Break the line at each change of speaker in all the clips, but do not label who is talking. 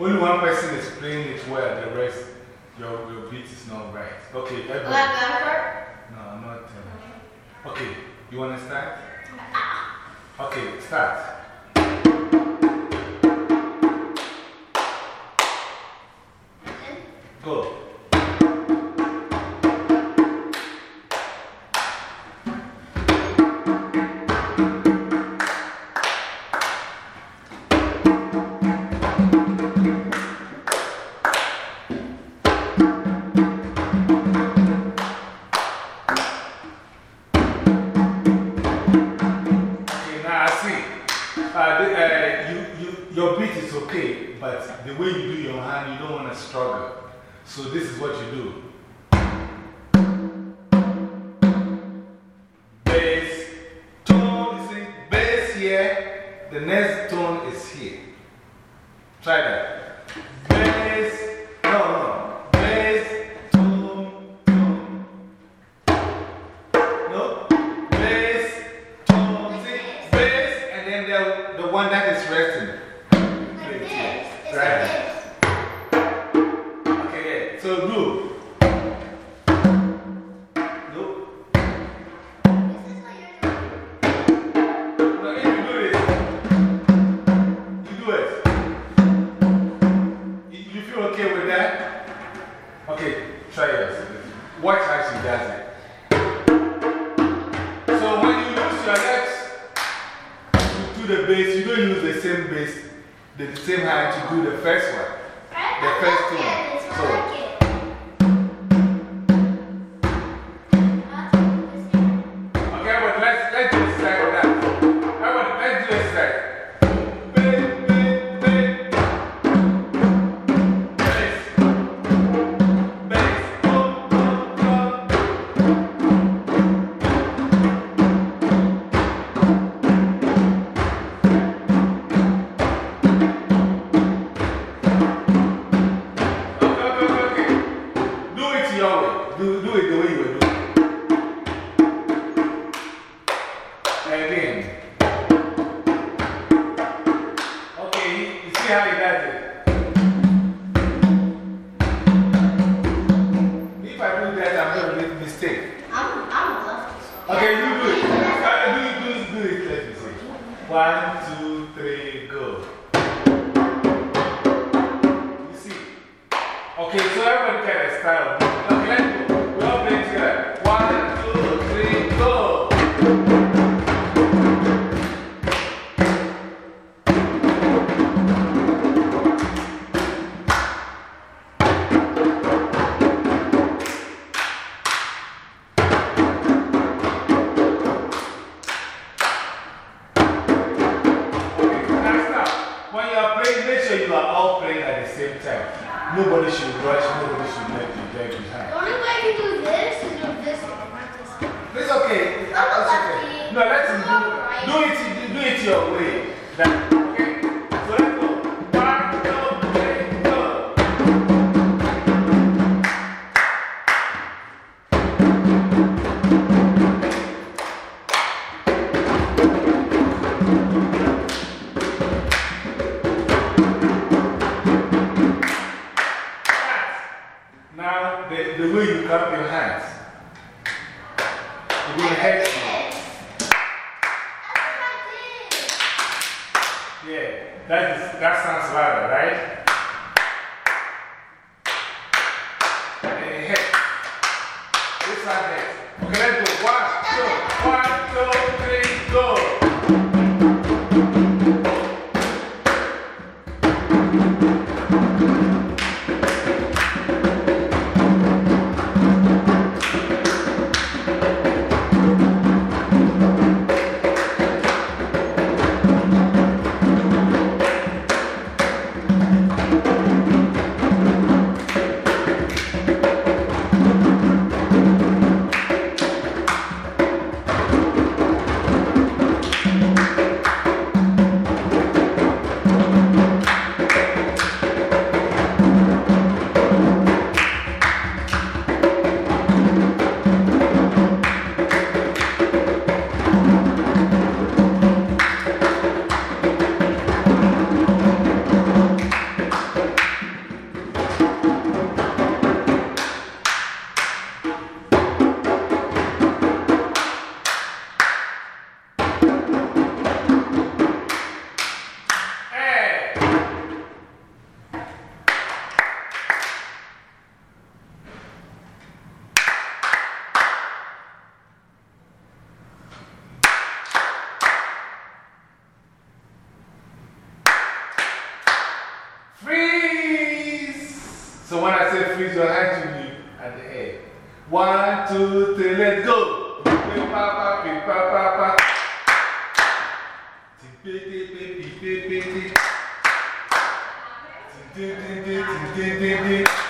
Only one person is playing it well, the rest, your, your beat is not right. Okay, everyone. Like that No, not. Okay, you want to start? Ah. Okay, start. So this is what you do. Bass, tone, you see, bass here, the next tone is here. Try that. Bass, no, no, bass, tone. No, bass, tone, bass, and then the, the one that the same how to do the first one. The first two. So, One, two, three, go. You see? Okay, so everyone can start. style. we have. Yeah, that, is, that sounds louder, right? Hey, hey. This one So when I say freeze your hands, you at the end. One, two, three, let's go. Pa, pa, pa, pa, pa, pa.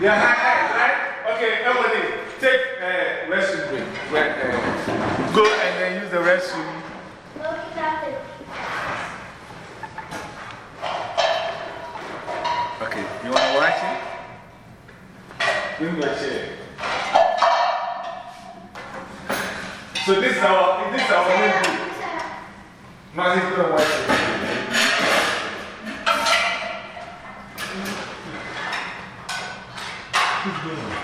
Yeah, right? Okay, everybody, take uh, restroom break. Go and then use the restroom. Okay, you want to watch it? Bring your chair. So this is our, this is our main group. He's going to watch it. Keep